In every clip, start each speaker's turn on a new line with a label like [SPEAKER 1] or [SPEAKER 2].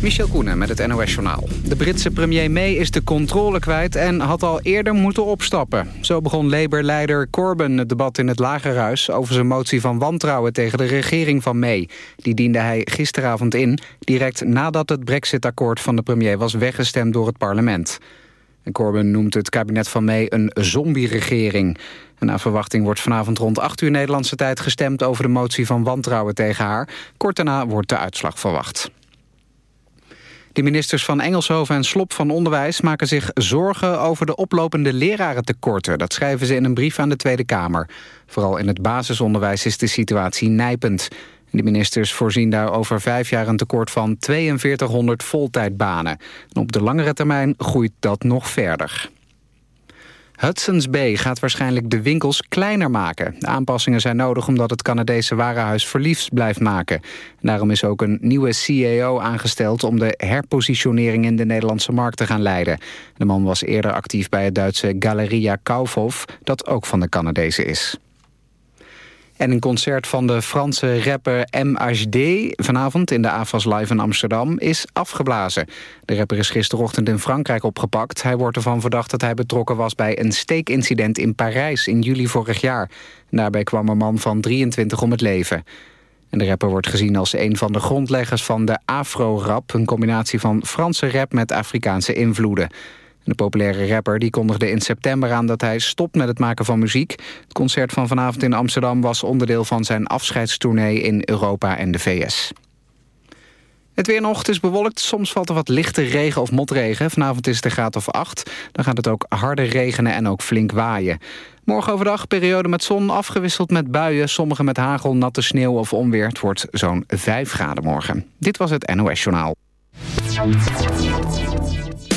[SPEAKER 1] Michel Koenen met het NOS-journaal. De Britse premier May is de controle kwijt en had al eerder moeten opstappen. Zo begon Labour-leider Corbyn het debat in het Lagerhuis... over zijn motie van wantrouwen tegen de regering van May. Die diende hij gisteravond in, direct nadat het brexit-akkoord van de premier... was weggestemd door het parlement. En Corbyn noemt het kabinet van May een zombie-regering. En naar verwachting wordt vanavond rond 8 uur Nederlandse tijd gestemd... over de motie van wantrouwen tegen haar. Kort daarna wordt de uitslag verwacht. De ministers van Engelshoven en Slop van Onderwijs maken zich zorgen over de oplopende lerarentekorten. Dat schrijven ze in een brief aan de Tweede Kamer. Vooral in het basisonderwijs is de situatie nijpend. De ministers voorzien daar over vijf jaar een tekort van 4200 voltijdbanen. En op de langere termijn groeit dat nog verder. Hudson's Bay gaat waarschijnlijk de winkels kleiner maken. Aanpassingen zijn nodig omdat het Canadese warenhuis verliefd blijft maken. daarom is ook een nieuwe CEO aangesteld... om de herpositionering in de Nederlandse markt te gaan leiden. De man was eerder actief bij het Duitse Galeria Kaufhof... dat ook van de Canadezen is. En een concert van de Franse rapper MHD vanavond in de AFAS Live in Amsterdam is afgeblazen. De rapper is gisterochtend in Frankrijk opgepakt. Hij wordt ervan verdacht dat hij betrokken was bij een steekincident in Parijs in juli vorig jaar. daarbij kwam een man van 23 om het leven. En de rapper wordt gezien als een van de grondleggers van de Afro-rap... een combinatie van Franse rap met Afrikaanse invloeden. De populaire rapper die kondigde in september aan dat hij stopt met het maken van muziek. Het concert van vanavond in Amsterdam was onderdeel van zijn afscheidstournee in Europa en de VS. Het weer nog, is bewolkt. Soms valt er wat lichte regen of motregen. Vanavond is het een graad of 8. Dan gaat het ook harder regenen en ook flink waaien. Morgen overdag periode met zon, afgewisseld met buien. Sommige met hagel, natte sneeuw of onweer. Het wordt zo'n 5 graden morgen. Dit was het NOS Journaal.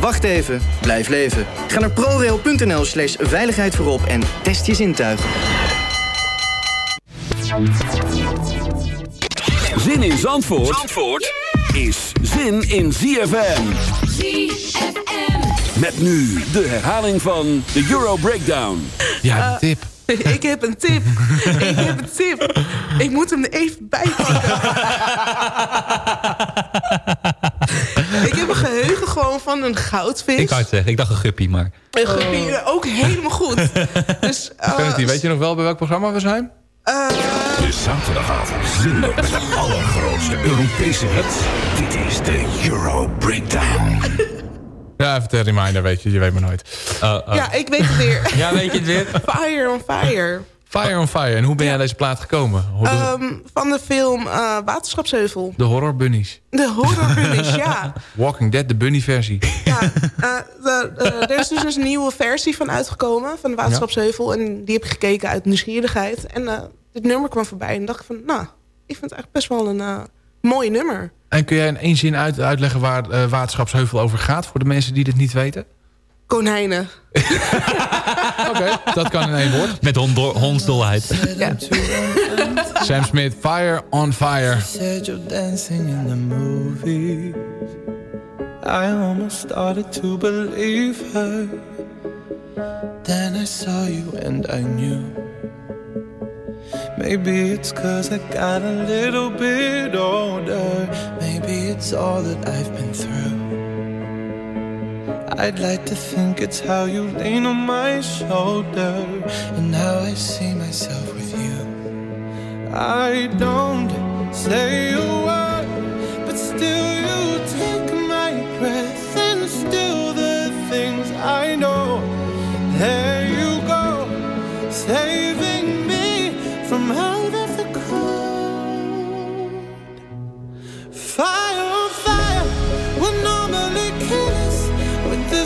[SPEAKER 2] Wacht even, blijf leven. Ga naar prorail.nl slash veiligheid voorop en test je zintuigen.
[SPEAKER 3] Zin in Zandvoort, Zandvoort is zin in ZFM. ZFM. Met nu de herhaling van de Euro Breakdown.
[SPEAKER 4] Ja, een tip.
[SPEAKER 5] Ik heb een tip. Ik heb een tip. Ik moet hem er even bijpakken. ik heb een geheugen gewoon van een goudvis.
[SPEAKER 4] Ik kan het zeggen. Ik dacht een guppy, maar...
[SPEAKER 5] Een guppy, ook helemaal goed. Dus,
[SPEAKER 4] uh, weet je nog wel bij welk programma we zijn?
[SPEAKER 6] De zaterdagavond zender met de allergrootste Europese hits. Dit is de Euro Breakdown.
[SPEAKER 7] Ja, even een reminder, weet je. Je weet maar nooit.
[SPEAKER 5] Ja, ik weet het weer.
[SPEAKER 7] Ja, weet je het weer?
[SPEAKER 5] Fire on Fire.
[SPEAKER 7] Fire on Fire. En hoe ben jij deze plaat gekomen?
[SPEAKER 5] Ehm, van de film eh, Waterschapsheuvel.
[SPEAKER 7] de horror bunnies.
[SPEAKER 5] De horror bunnies, ja.
[SPEAKER 7] Walking Dead, de bunny versie.
[SPEAKER 5] ja eh, de, eh, er is dus een nieuwe versie van uitgekomen, van de Waterschapsheuvel. En die heb ik gekeken uit nieuwsgierigheid. En dit nummer kwam voorbij en dacht ik van, nou, ik vind het eigenlijk best wel een mooi nummer.
[SPEAKER 7] En kun jij in één zin uit, uitleggen waar Waterschapsheuvel over gaat... voor de mensen die dit niet weten?
[SPEAKER 5] Konijnen.
[SPEAKER 7] Oké, dat kan in één woord.
[SPEAKER 4] Met hondsdolheid.
[SPEAKER 5] Ja.
[SPEAKER 7] Sam Smith, Fire on Fire.
[SPEAKER 8] said you're dancing in the movies. I almost started to believe her. Then I saw you and I knew. Maybe it's cause I got a little bit older. Maybe it's all that I've been through. I'd like to think it's how you lean on my shoulder and how I see myself with you. I don't say a word, but still you take my breath and still the things I know. There you go, saving me from out of the cold. Fire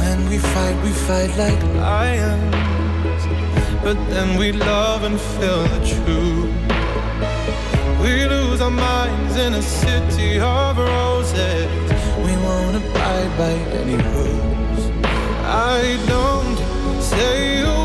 [SPEAKER 8] When we fight, we fight like lions. But then we love and feel the truth. We lose our minds in a city of roses. We won't abide by any rules. I don't say a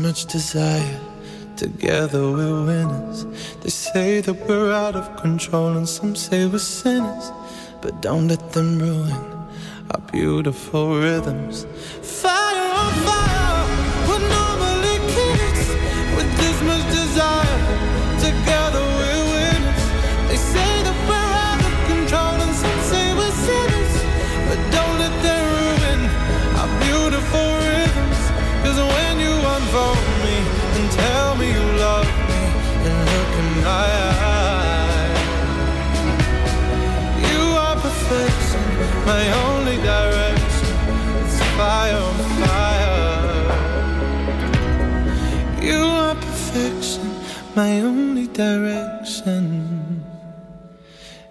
[SPEAKER 8] much desire. Together we're winners. They say that we're out of control, and some say we're sinners. But don't let them ruin our beautiful rhythms. My only direction. It's fire on fire. You are perfection, my only direction.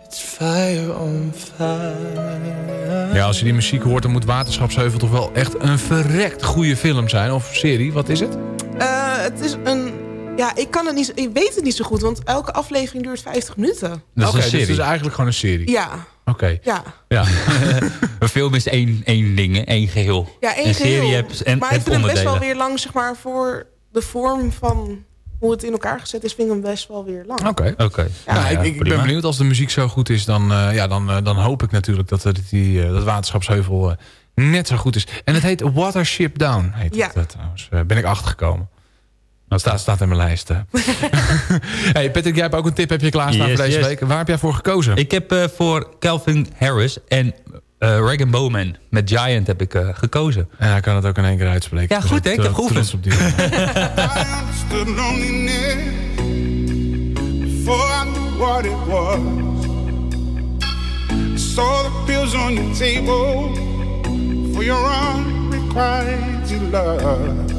[SPEAKER 8] It's fire on fire.
[SPEAKER 7] Ja, als je die muziek hoort, dan moet Waterschapsheuvel toch wel echt een verrekt goede film zijn. Of serie, wat is het?
[SPEAKER 5] Eh, het is een... Ja, ik, kan het niet, ik weet het niet zo goed, want elke aflevering duurt 50 minuten.
[SPEAKER 4] Dat is
[SPEAKER 7] Oké,
[SPEAKER 4] een
[SPEAKER 7] dus
[SPEAKER 4] serie.
[SPEAKER 7] het is eigenlijk gewoon een serie.
[SPEAKER 5] Ja,
[SPEAKER 7] Oké.
[SPEAKER 5] ja.
[SPEAKER 4] Ja. een film is één, één ding, één geheel.
[SPEAKER 5] Ja, één
[SPEAKER 4] een
[SPEAKER 5] geheel.
[SPEAKER 4] serie hebt en
[SPEAKER 5] maar ik vind hem best wel weer lang, zeg maar, voor de vorm van hoe het in elkaar gezet is, vind ik hem best wel weer lang.
[SPEAKER 7] Oké.
[SPEAKER 4] Oké.
[SPEAKER 7] Nou, ik, ik ben benieuwd als de muziek zo goed is. Dan, eh, ja, dan, eh, dan hoop ik natuurlijk dat, er die, eh, dat waterschapsheuvel eh, net zo goed is. En het heet Watership Down. Heet
[SPEAKER 5] Ja.
[SPEAKER 7] het, eh, trouwens. Eh, ben ik achtergekomen. Dat staat, staat in mijn lijst. hey, Patrick, jij hebt ook een tip heb je klaarstaan
[SPEAKER 4] Yes,
[SPEAKER 7] voor deze
[SPEAKER 4] yes.
[SPEAKER 7] week. Waar heb jij voor gekozen?
[SPEAKER 4] Ik heb eh, voor Calvin Harris en eh Regan Bowman met Giant heb ik eh, gekozen.
[SPEAKER 7] Ja, hij kan het ook in één keer uitspreken.
[SPEAKER 4] Ja, goed, hè? Ik heb geoefend.
[SPEAKER 7] Op die.
[SPEAKER 9] understood loneliness before I knew what it was. I saw the pills on your table for your unrequited love.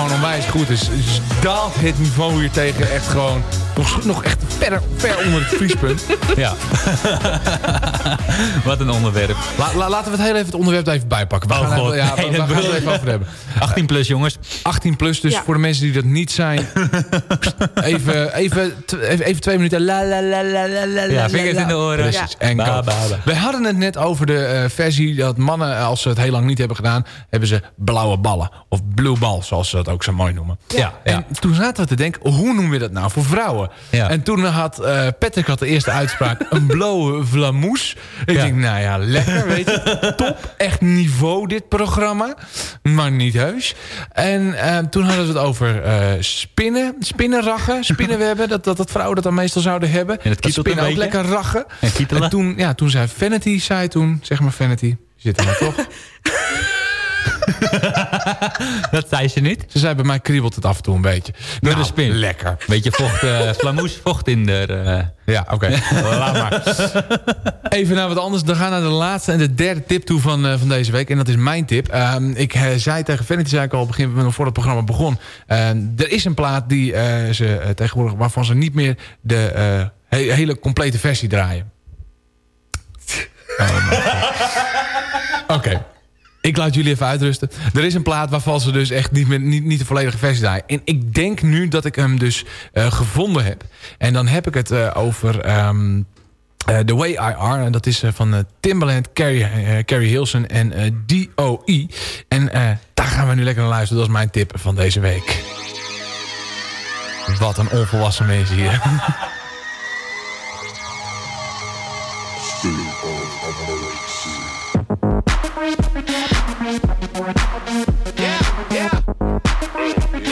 [SPEAKER 7] gewoon onwijs goed is, is daalt het niveau hier tegen echt gewoon nog, nog echt ver, ver onder het vriespunt.
[SPEAKER 4] Ja. Wat een onderwerp.
[SPEAKER 7] La- la- laten we het heel even het onderwerp er even bijpakken. We
[SPEAKER 4] Oh
[SPEAKER 7] gaan,
[SPEAKER 4] god.
[SPEAKER 7] even- ja, we,
[SPEAKER 4] Nee,
[SPEAKER 7] we
[SPEAKER 4] dat
[SPEAKER 7] gaan het even over hebben.
[SPEAKER 4] 18 plus jongens.
[SPEAKER 7] 18 plus, dus
[SPEAKER 5] Ja.
[SPEAKER 7] voor de mensen die dat niet zijn. even, even, even, even twee minuten. La, la, la, la, la, la,
[SPEAKER 4] Ja, vingers
[SPEAKER 7] la.
[SPEAKER 4] in de oren.
[SPEAKER 7] Precies.
[SPEAKER 4] Ja.
[SPEAKER 7] En
[SPEAKER 4] Ba,
[SPEAKER 7] go.
[SPEAKER 4] ba, ba.
[SPEAKER 7] We hadden het net over de eh, versie dat mannen, eh, als ze het heel lang niet hebben gedaan... hebben ze blauwe ballen. Of blue ball, zoals ze dat ook zo mooi noemen.
[SPEAKER 4] Ja,
[SPEAKER 7] En toen zaten we te denken, hoe noemen we dat nou voor vrouwen?
[SPEAKER 4] Ja.
[SPEAKER 7] En toen had eh, Patrick had de eerste uitspraak, een blauwe vlamoes. Ik
[SPEAKER 4] Ja.
[SPEAKER 7] denk, nou ja, lekker, weet je. Top, echt niveau dit programma. Maar niet heus. En eh, toen hadden we het over eh, spinnen, spinnenraggen, spinnenwebben. dat, dat, dat vrouwen dat dan meestal zouden hebben.
[SPEAKER 4] En het
[SPEAKER 7] dat
[SPEAKER 4] kietelt
[SPEAKER 7] spinnen ook lekker raggen.
[SPEAKER 4] En.
[SPEAKER 7] En toen, ja, toen zei Vanity, zei toen, zeg maar Vanity, je zit er maar toch.
[SPEAKER 4] Dat zei ze niet.
[SPEAKER 7] Ze zei bij mij kriebelt het af en toe een beetje.
[SPEAKER 4] Door
[SPEAKER 7] Nou,
[SPEAKER 4] de spin.
[SPEAKER 7] Lekker.
[SPEAKER 4] Beetje vocht, eh flamoes, vocht in de... eh,
[SPEAKER 7] Ja, oké. Laat maar. Even naar wat anders. Dan gaan we naar de laatste en de derde tip toe van, eh, van deze week. En dat is mijn tip. Ehm, ik zei tegen Vanity, zei ik al begin, voor het programma begon. eh, er is een plaat die ze tegenwoordig, waarvan ze niet meer de he- hele complete versie draaien. Oh, God. Ik laat jullie even uitrusten. Er is een plaat waarvan ze dus echt niet, meer, niet, niet de volledige versie draaien. En ik denk nu dat ik hem dus eh, gevonden heb. En dan heb ik het eh, over ehm, eh, The Way I Are. En dat is van Timbaland, Carrie, Carrie Hilson en eh, D.O.E. En daar gaan we nu lekker naar luisteren. Dat is mijn tip van deze week. Wat een onvolwassen mensen hier.
[SPEAKER 10] Yeah.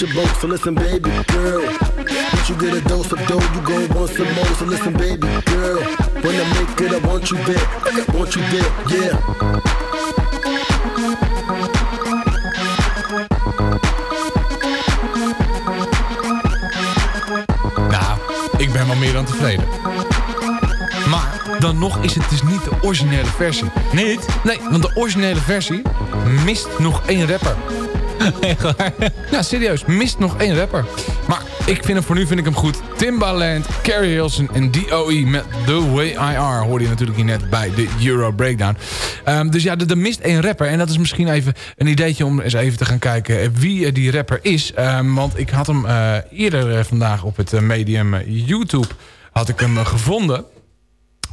[SPEAKER 11] Float your boat. So listen, baby girl. Once you get a dose of dough, you go want some more. So listen, baby girl. When I make it, I want you there. I want you there, yeah.
[SPEAKER 7] Nou, ik ben wel meer dan tevreden. Maar dan nog is het dus niet de originele versie.
[SPEAKER 4] Niet?
[SPEAKER 7] Nee, want de originele versie mist nog één rapper. Ja, serieus, mist nog één rapper. Maar ik vind hem voor nu vind ik hem goed. Timbaland, Carrie Hilson en D.O.E. met The Way I Are... hoorde je natuurlijk hier net bij de Euro Breakdown. Ehm, dus ja, er mist één rapper. En dat is misschien even een ideetje om eens even te gaan kijken... wie eh, die rapper is. Ehm, want ik had hem eh, eerder eh, vandaag op het medium YouTube... had ik hem gevonden...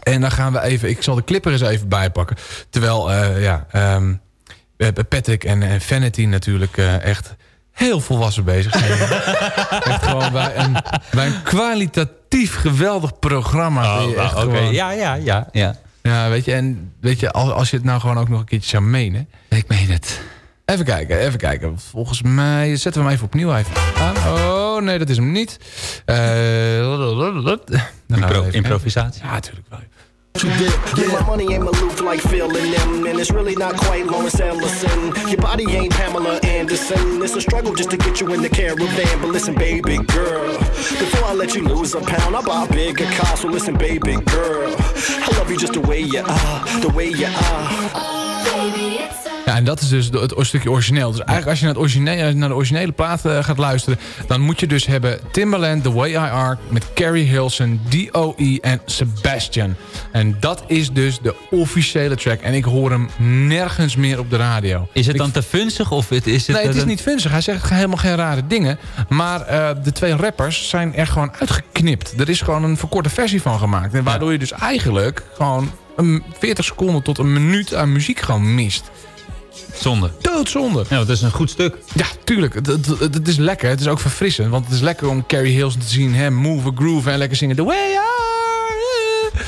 [SPEAKER 7] En dan gaan we even... Ik zal de clip er eens even bijpakken. Terwijl, ja... ehm, eh, Patrick en, en Vanity natuurlijk eh, echt heel volwassen bezig zijn. echt gewoon bij een, bij een kwalitatief geweldig programma.
[SPEAKER 4] Oh, oké.
[SPEAKER 7] gewoon-
[SPEAKER 4] Ja, ja, ja, ja.
[SPEAKER 7] Ja, weet je, en weet je, als, als je het nou gewoon ook nog een keertje zou menen.
[SPEAKER 4] Ik meen het.
[SPEAKER 7] Even kijken, even kijken. Volgens mij zetten we hem even opnieuw even aan. Oh, nee, dat is hem niet. Eh,
[SPEAKER 4] Impro-
[SPEAKER 7] even-
[SPEAKER 4] improvisatie.
[SPEAKER 7] Ja, natuurlijk wel.
[SPEAKER 11] Did. Yeah, my money ain't maloof like and them, and it's really not quite Lawrence Ellison. Your body ain't Pamela Anderson. It's a struggle just to get you in the caravan. But listen, baby girl, before I let you lose a pound, I'll buy bigger car. So listen, baby girl, I love you just the way you are, the way you are.
[SPEAKER 7] En dat is dus het, stukje origineel. Dus eigenlijk als je naar, het originele, naar de originele plaat eh, gaat luisteren... dan moet je dus hebben Timbaland, The Way I Are... met Carrie Hilson, D.O.E. en Sebastian. En dat is dus de officiële track. En ik hoor hem nergens meer op de radio.
[SPEAKER 4] Is het
[SPEAKER 7] Ik
[SPEAKER 4] dan te funzig? Of het, is het,
[SPEAKER 7] nee, het is
[SPEAKER 4] een-
[SPEAKER 7] niet funzig. Hij zegt helemaal geen rare dingen. Maar eh, de twee rappers zijn er gewoon uitgeknipt. Er is gewoon een verkorte versie van gemaakt. En waardoor je dus eigenlijk gewoon een 40 seconden tot een minuut aan muziek gewoon mist.
[SPEAKER 4] Zonde.
[SPEAKER 7] Doodzonde.
[SPEAKER 4] Ja, dat is een goed stuk.
[SPEAKER 7] Ja, tuurlijk. Het, het, het- het is lekker. Het is ook verfrissend. Want het is lekker om Carrie Hilson te zien. Hem move, groove en lekker zingen. The way are.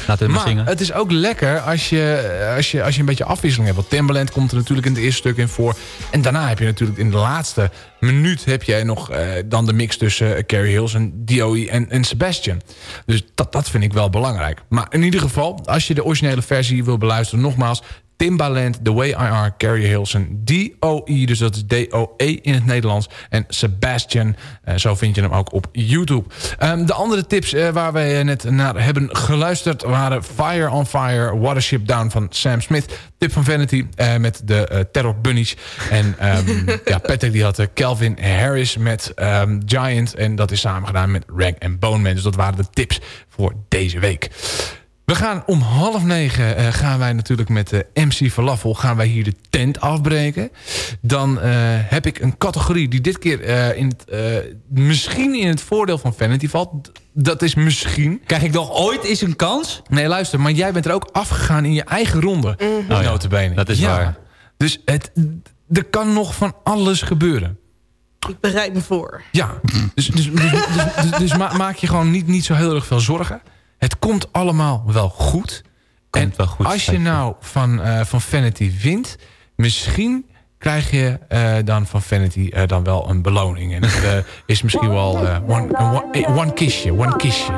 [SPEAKER 4] Laten we maar
[SPEAKER 7] Maar
[SPEAKER 4] zingen.
[SPEAKER 7] het is ook lekker als je, als, je, als je een beetje afwisseling hebt. Want Timbaland komt er natuurlijk in het eerste stuk in voor. En daarna heb je natuurlijk in de laatste minuut... heb je nog eh, dan de mix tussen eh, Carrie Hilson, D.O.E. en, en Sebastian. Dus dat, dat vind ik wel belangrijk. Maar in ieder geval, als je de originele versie wil beluisteren... nogmaals, Timbaland, The Way I Are, Carrie Hilson, D.O.E. Dus dat is D-O-E in het Nederlands. En Sebastian, eh, zo vind je hem ook op YouTube. Ehm, de andere tips eh, waar wij net naar hebben geluisterd... waren Fire on Fire, Watership Down van Sam Smith. Tip van Vanity eh, met de eh, Terror Bunnies. En ehm, ja, Patrick die had eh, Calvin Harris met ehm, Giant. En dat is samen gedaan met Rag and Bone Man. Dus dat waren de tips voor deze week. We gaan om half negen eh, gaan wij natuurlijk met de MC Falafel gaan wij hier de tent afbreken. Dan eh, heb ik een categorie die dit keer eh, in het, eh, misschien in het voordeel van Vanity valt. Dat is misschien.
[SPEAKER 4] Krijg ik nog ooit eens een kans?
[SPEAKER 7] Nee, luister, maar jij bent er ook afgegaan in je eigen ronde.
[SPEAKER 4] Oh ja, dat is
[SPEAKER 7] Ja.
[SPEAKER 4] waar.
[SPEAKER 7] Dus het, er kan nog van alles gebeuren.
[SPEAKER 5] Ik bereid me voor.
[SPEAKER 7] Ja, dus, dus, dus, dus, dus- dus ma- maak je gewoon niet, niet zo heel erg veel zorgen. Het komt allemaal wel goed. en
[SPEAKER 4] wel goed,
[SPEAKER 7] als je nou van, eh, van Vanity wint... misschien krijg je eh, dan van Vanity eh, dan wel een beloning. En dat eh, is misschien wel eh, one, een one, one kissje, one kissje.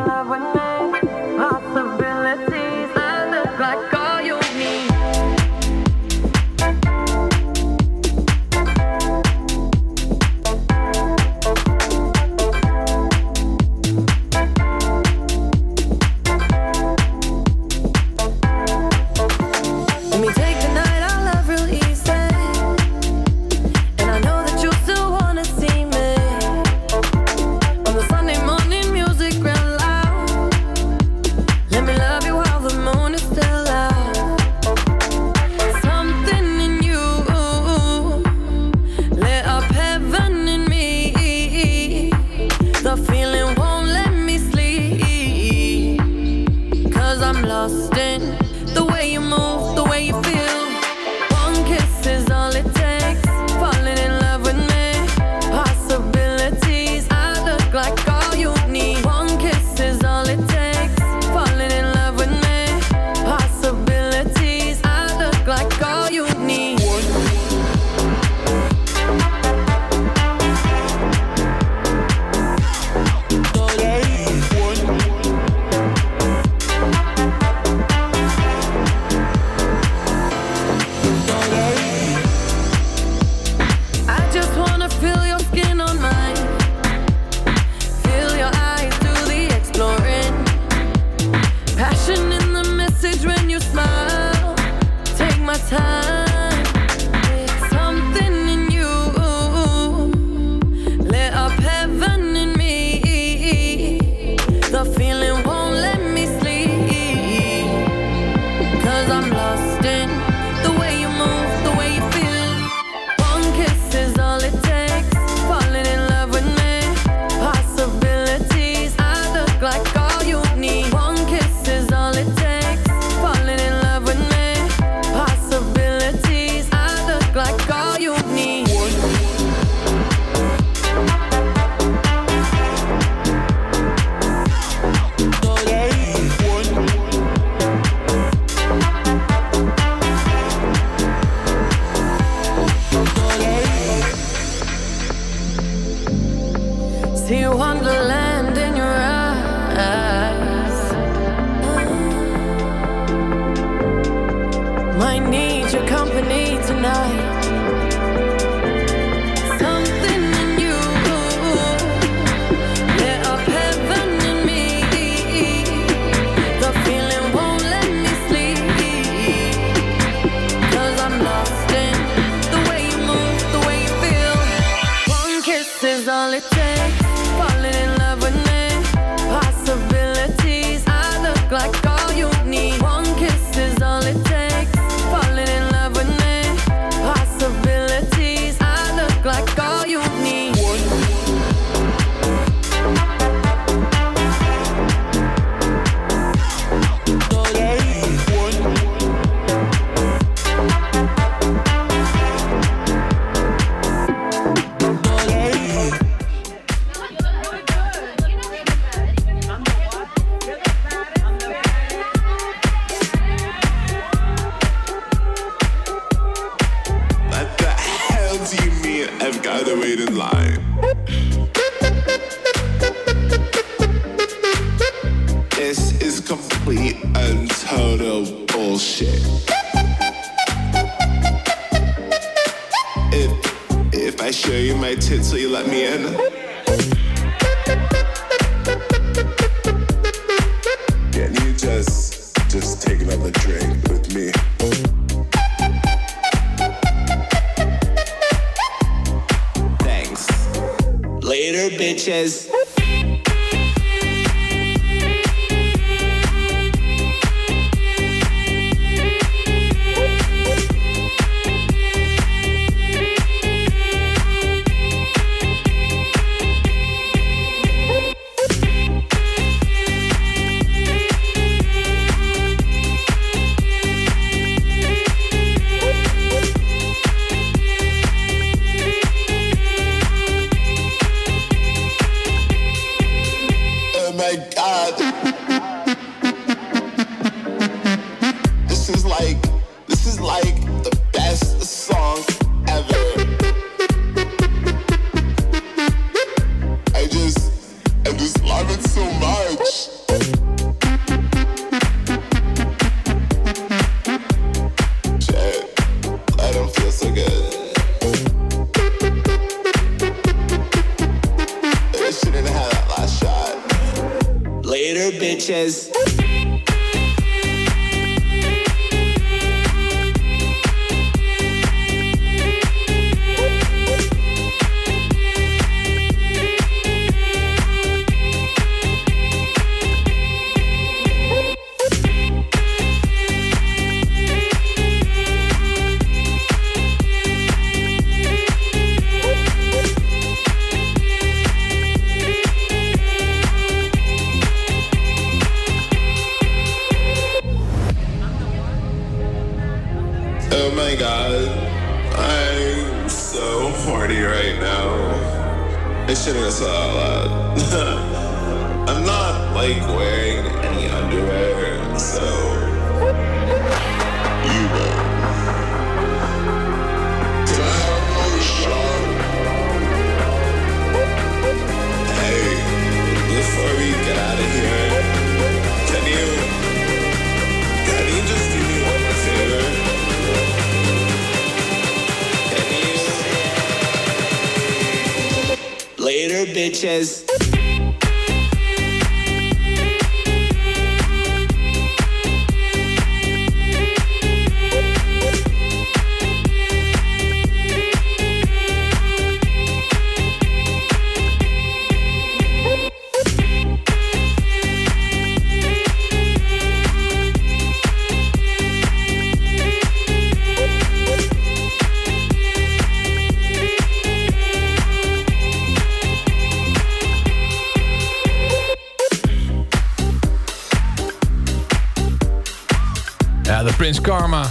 [SPEAKER 7] Karma.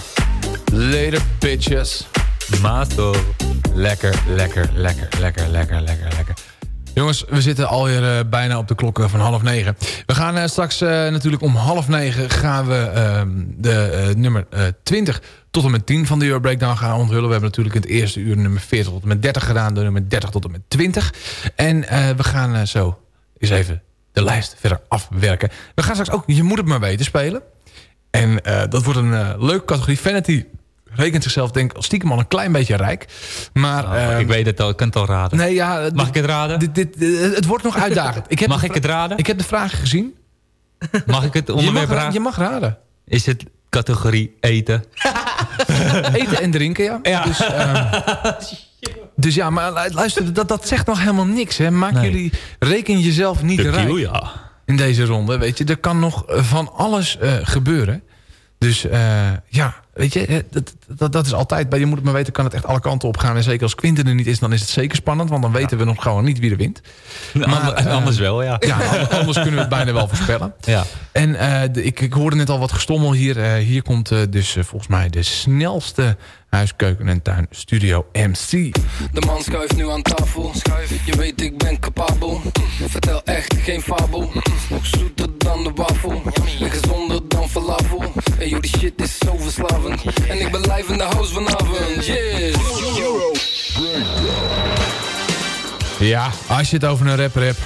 [SPEAKER 7] Later, bitches.
[SPEAKER 4] Mato.
[SPEAKER 7] Lekker, lekker, lekker, lekker, lekker, lekker, lekker. Jongens, we zitten alweer eh, bijna op de klokken van half negen. We gaan eh, straks eh, natuurlijk om half negen gaan we ehm, de eh, nummer eh 20 tot en met 10 van de Euro Breakdown gaan onthullen. We hebben natuurlijk in het eerste uur nummer 40 tot en met 30 gedaan. De nummer 30 tot en met 20. En eh, we gaan eh, zo eens even de lijst verder afwerken. We gaan straks ook Je moet het maar weten spelen. En eh, dat wordt een eh, leuke categorie. Vanity rekent zichzelf denk ik stiekem al een klein beetje rijk. Maar,
[SPEAKER 4] Oh, ik weet het al, ik kan het al raden.
[SPEAKER 7] Nee, ja,
[SPEAKER 4] Mag ik het raden?
[SPEAKER 7] Dit, dit, eh, het wordt nog uitdagend. Ik heb
[SPEAKER 4] Mag ik het raden?
[SPEAKER 7] Ik heb de vragen gezien.
[SPEAKER 4] Mag ik het
[SPEAKER 7] Je
[SPEAKER 4] onderwerp
[SPEAKER 7] ra-
[SPEAKER 4] raden?
[SPEAKER 7] je mag raden.
[SPEAKER 4] Is het categorie eten?
[SPEAKER 7] Eten en drinken, ja. Dus, ehm, dus ja, maar lu- luister, dat, dat zegt nog helemaal niks. Hè. Maak
[SPEAKER 4] Nee.
[SPEAKER 7] jullie, reken jezelf niet
[SPEAKER 4] De
[SPEAKER 7] rijk
[SPEAKER 4] kiel, ja.
[SPEAKER 7] In deze ronde. Weet je, er kan nog van alles eh, gebeuren. Dus eh, ja, weet je, dat, dat, dat is altijd... Bij je moet het maar weten, kan het echt alle kanten op gaan. En zeker als Quinten er niet is, dan is het zeker spannend. Want dan weten we nog gewoon niet wie er wint.
[SPEAKER 4] Ander-
[SPEAKER 7] eh,
[SPEAKER 4] anders wel, ja.
[SPEAKER 7] Ja, anders kunnen we het bijna wel voorspellen.
[SPEAKER 4] Ja.
[SPEAKER 7] En eh, de- ik, ik hoorde net al wat gestommel hier. Eh, hier komt eh, dus volgens mij de snelste huiskeuken en tuin studio MC.
[SPEAKER 12] De man schuift nu aan tafel. Je weet, ik ben capabel. Vertel echt geen fabel. Zoeter dan de wafel. En gezonder dan falafel. En joh, die shit is zo En ik ben live in de house vanavond. Yeah.
[SPEAKER 7] Ja, als je het over een rapper hebt.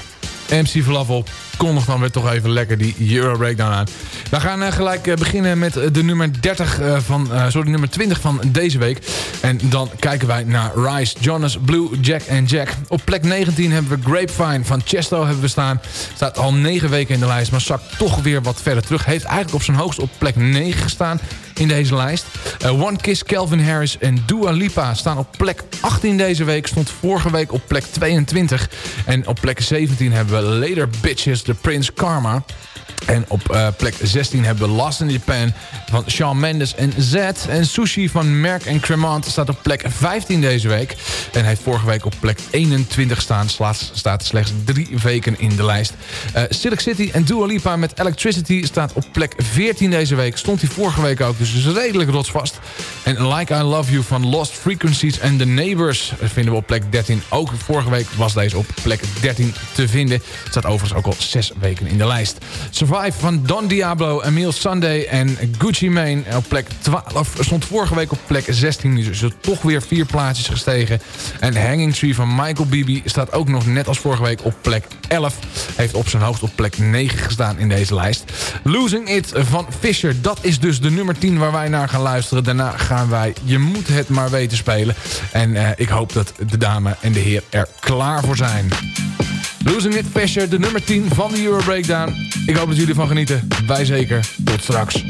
[SPEAKER 7] MC Flavel, kondig dan weer toch even lekker die Euro Breakdown aan. We gaan eh, gelijk eh, beginnen met eh, de nummer 30 eh, van, sorry, nummer 20 van deze week. En dan kijken wij naar Rise, Jonas, Blue, Jack en Jack. Op plek 19 hebben we Grapevine van Chesto hebben we staan. Staat al 9 weken in de lijst, maar zakt toch weer wat verder terug. Heeft eigenlijk op zijn hoogst op plek 9 gestaan in deze lijst. Eh, One Kiss, Calvin Harris en Dua Lipa staan op plek 18 deze week. Stond vorige week op plek 22. En op plek 17 hebben we Later Bitches, The Prince Karma. En op eh, plek 16 hebben we Lost in Japan van Shawn Mendes en Z. En Sushi van Merck en Cremant staat op plek 15 deze week. En heeft vorige week op plek 21 staan. Slaat, staat slechts drie weken in de lijst. Eh, Silk City en Dua Lipa met Electricity staat op plek 14 deze week. Stond hij vorige week ook, dus is redelijk rotsvast. En Like I Love You van Lost Frequencies en The Neighbors vinden we op plek 13. Ook vorige week was deze op plek 13 te vinden. Staat overigens ook al zes weken in de lijst. Survive van Don Diablo, Emile Sunday en Gucci Mane op plek 12. Stond vorige week op plek 16, dus is toch weer vier plaatsjes gestegen. En Hanging Tree van Michael Bibi staat ook nog net als vorige week op plek 11. Heeft op zijn hoogst op plek 9 gestaan in deze lijst. Losing It van Fisher, dat is dus de nummer 10 waar wij naar gaan luisteren. Daarna gaan wij Je moet het maar weten spelen. En eh, ik hoop dat de dame en de heer er klaar voor zijn. Losing It Fisher, de nummer 10 van de Euro Breakdown. Ik hoop dat jullie ervan genieten. Wij zeker. Tot straks.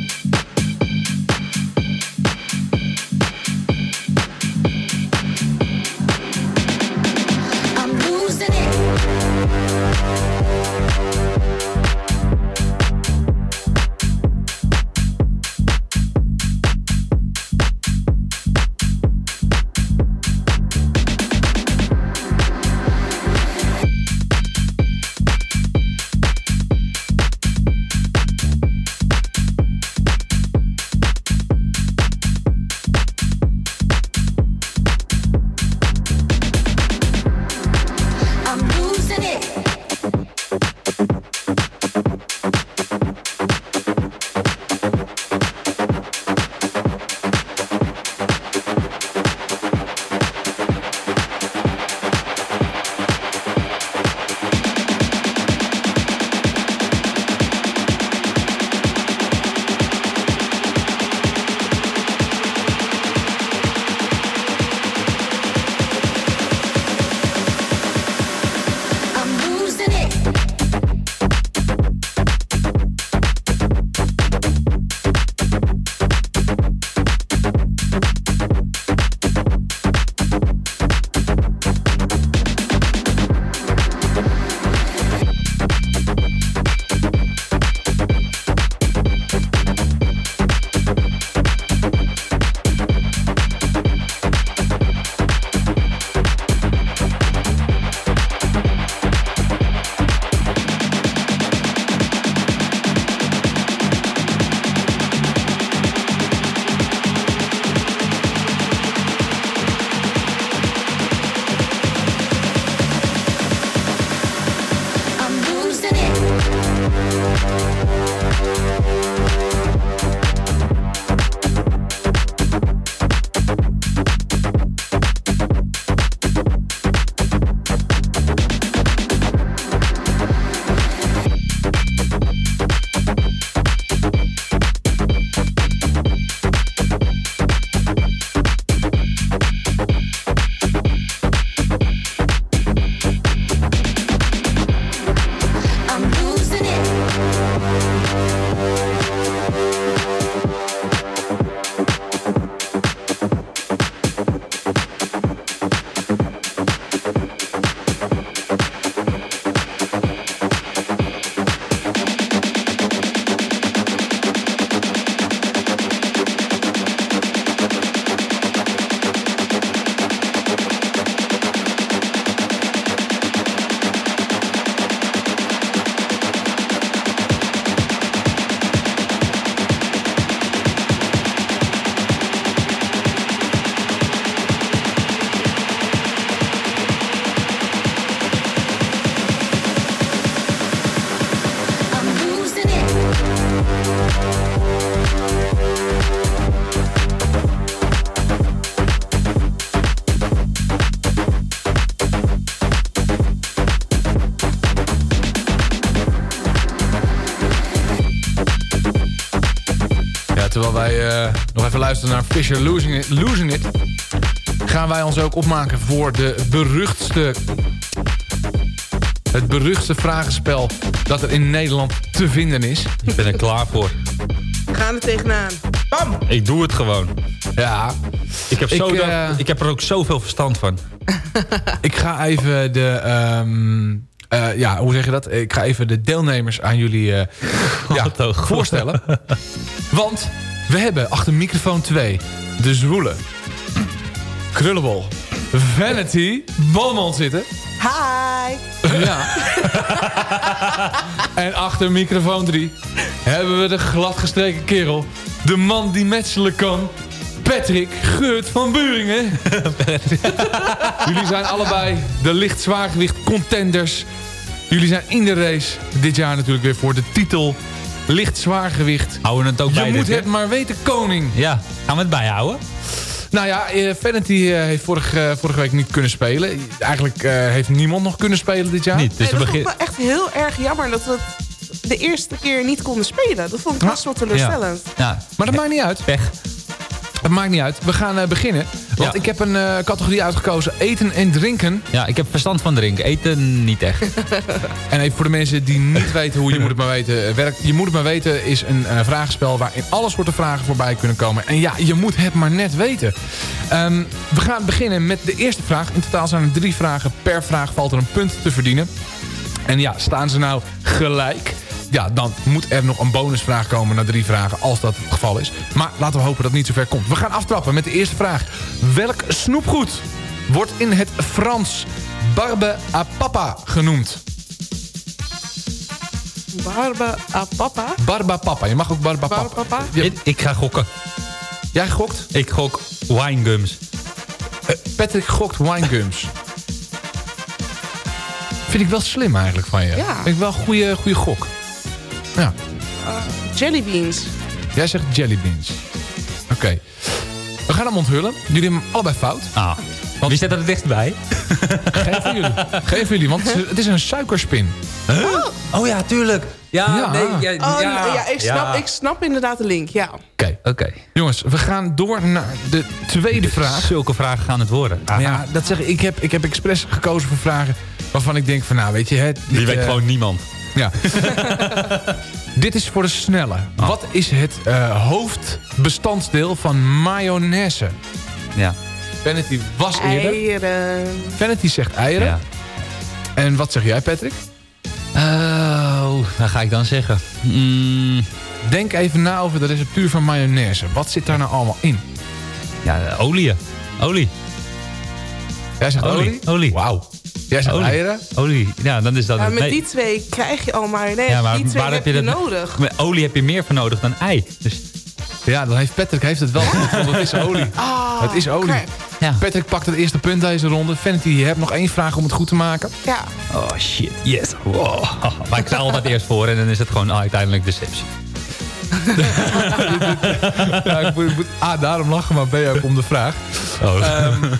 [SPEAKER 7] Luisteren naar Fisher Losing It, Losing It... gaan wij ons ook opmaken voor de beruchtste... het beruchtste vragenspel dat er in Nederland te vinden is.
[SPEAKER 4] Ik ben er klaar voor.
[SPEAKER 5] We gaan er tegenaan. Bam!
[SPEAKER 4] Ik doe het gewoon.
[SPEAKER 7] Ja.
[SPEAKER 4] Ik heb, zo
[SPEAKER 7] Ik,
[SPEAKER 4] dat-
[SPEAKER 7] eh,
[SPEAKER 4] ik heb er ook zoveel verstand van.
[SPEAKER 7] Ik ga even de... ehm, eh, ja, hoe zeg je dat? Ik ga even de deelnemers aan jullie eh, ja, voorstellen. Want we hebben achter microfoon 2 de zwoele, krullenbol, vanity, balmond zitten.
[SPEAKER 5] Hi!
[SPEAKER 7] Ja. en achter microfoon 3 hebben we de gladgestreken kerel. De man die metselen kan. Patrick Geurt van Buringen. Jullie zijn allebei de licht zwaargewicht contenders. Jullie zijn in de race. Dit jaar natuurlijk weer voor de titel licht zwaargewicht.
[SPEAKER 4] Houden we het ook
[SPEAKER 7] Je
[SPEAKER 4] bij
[SPEAKER 7] moet
[SPEAKER 4] dit,
[SPEAKER 7] het maar weten, koning.
[SPEAKER 4] Ja, gaan we het bijhouden?
[SPEAKER 7] Nou ja, eh, Vanity eh, heeft vorige, eh, vorige week niet kunnen spelen. Eigenlijk eh, heeft niemand nog kunnen spelen dit jaar.
[SPEAKER 4] Niet,
[SPEAKER 5] Nee, dat vond ik echt heel erg jammer dat we het de eerste keer niet konden spelen. Dat vond ik best wel teleurstellend.
[SPEAKER 4] Ja.
[SPEAKER 7] Maar dat maakt niet uit.
[SPEAKER 4] Pech.
[SPEAKER 7] Dat maakt niet uit. We gaan eh, beginnen. Want
[SPEAKER 4] Ja.
[SPEAKER 7] ik heb een eh, categorie uitgekozen. Eten en drinken.
[SPEAKER 4] Ja, ik heb verstand van drinken. Eten niet echt.
[SPEAKER 7] En even voor de mensen die niet weten hoe je moet het maar weten eh, werkt. Je moet het maar weten is een eh, vragenspel waarin alle soorten vragen voorbij kunnen komen. En ja, je moet het maar net weten. Ehm, we gaan beginnen met de eerste vraag. In totaal zijn er drie vragen. Per vraag valt er een punt te verdienen. En ja, staan ze nou gelijk? Ja, dan moet er nog een bonusvraag komen na drie vragen, als dat het geval is. Maar laten we hopen dat het niet zover komt. We gaan aftrappen met de eerste vraag. Welk snoepgoed wordt in het Frans barbe à papa genoemd?
[SPEAKER 5] Barba a papa.
[SPEAKER 7] Barba papa. Je mag ook barba
[SPEAKER 5] Barba
[SPEAKER 7] papa.
[SPEAKER 5] papa.
[SPEAKER 4] Ik ga gokken.
[SPEAKER 7] Jij gokt?
[SPEAKER 4] Ik gok winegums.
[SPEAKER 7] Eh, Patrick gokt winegums. Vind ik wel slim eigenlijk van je.
[SPEAKER 5] Ja.
[SPEAKER 7] Vind ik wel een goede, goede gok. Ja.
[SPEAKER 5] Jellybeans.
[SPEAKER 7] Jij zegt jellybeans. Oké. We gaan hem onthullen. Jullie hebben hem allebei fout.
[SPEAKER 4] Ah. Wie zit er het dichtst bij?
[SPEAKER 7] Geen van jullie. Geen van jullie, want het is- een suikerspin.
[SPEAKER 4] Oh ja, tuurlijk. Ja,
[SPEAKER 7] Ja.
[SPEAKER 4] nee. Ja,
[SPEAKER 5] Oh,
[SPEAKER 4] ja.
[SPEAKER 5] ja, ik, snap,
[SPEAKER 4] Ja.
[SPEAKER 5] ik snap inderdaad de link, ja.
[SPEAKER 7] Oké.
[SPEAKER 4] Oké.
[SPEAKER 7] Jongens, we gaan door naar de tweede vraag.
[SPEAKER 4] Zulke vragen gaan het worden.
[SPEAKER 7] Ja, dat zeg ik. Ik heb, ik heb expres gekozen voor vragen waarvan ik denk van nou, weet je... Het,
[SPEAKER 4] Die weet
[SPEAKER 7] eh,
[SPEAKER 4] gewoon niemand.
[SPEAKER 7] Ja. Dit is voor de snelle.
[SPEAKER 4] Ah.
[SPEAKER 7] Wat is het eh, hoofdbestanddeel van mayonaise?
[SPEAKER 4] Ja.
[SPEAKER 7] Vanity was eerder.
[SPEAKER 5] Eieren.
[SPEAKER 7] Vanity zegt eieren.
[SPEAKER 4] ja.
[SPEAKER 7] En wat zeg jij, Patrick?
[SPEAKER 4] Oh, wat ga ik dan zeggen? Mm,
[SPEAKER 7] Denk even na over de receptuur van mayonaise. Wat zit daar nou allemaal in?
[SPEAKER 4] ja, olie. Olie.
[SPEAKER 7] Jij zegt olie?
[SPEAKER 4] Olie. Olie.
[SPEAKER 7] Wauw. Jij zegt
[SPEAKER 4] Olie.
[SPEAKER 7] eieren?
[SPEAKER 4] Olie. Ja, dan is dat
[SPEAKER 5] Ja,
[SPEAKER 4] het.
[SPEAKER 5] met
[SPEAKER 4] Nee.
[SPEAKER 5] die twee krijg je al mayonaise.
[SPEAKER 4] Ja, maar
[SPEAKER 5] die twee
[SPEAKER 4] waar
[SPEAKER 5] heb je,
[SPEAKER 4] je dat
[SPEAKER 5] nodig.
[SPEAKER 4] Met olie heb je meer voor nodig dan ei. Dus
[SPEAKER 7] Ja, dan heeft Patrick heeft het wel goed, want het is olie.
[SPEAKER 5] Ah,
[SPEAKER 7] het is olie.
[SPEAKER 4] ja.
[SPEAKER 7] Patrick pakt het eerste punt deze ronde. Vanity, je hebt nog één vraag om het goed te maken.
[SPEAKER 5] Ja.
[SPEAKER 4] Oh shit, yes. Wow. Maar ik sta altijd eerst voor en dan is het gewoon ah, uiteindelijk deceptie.
[SPEAKER 7] Ja, ik moet, ik moet A, daarom lachen, maar B, ook om de vraag.
[SPEAKER 4] Oh.
[SPEAKER 7] Ehm,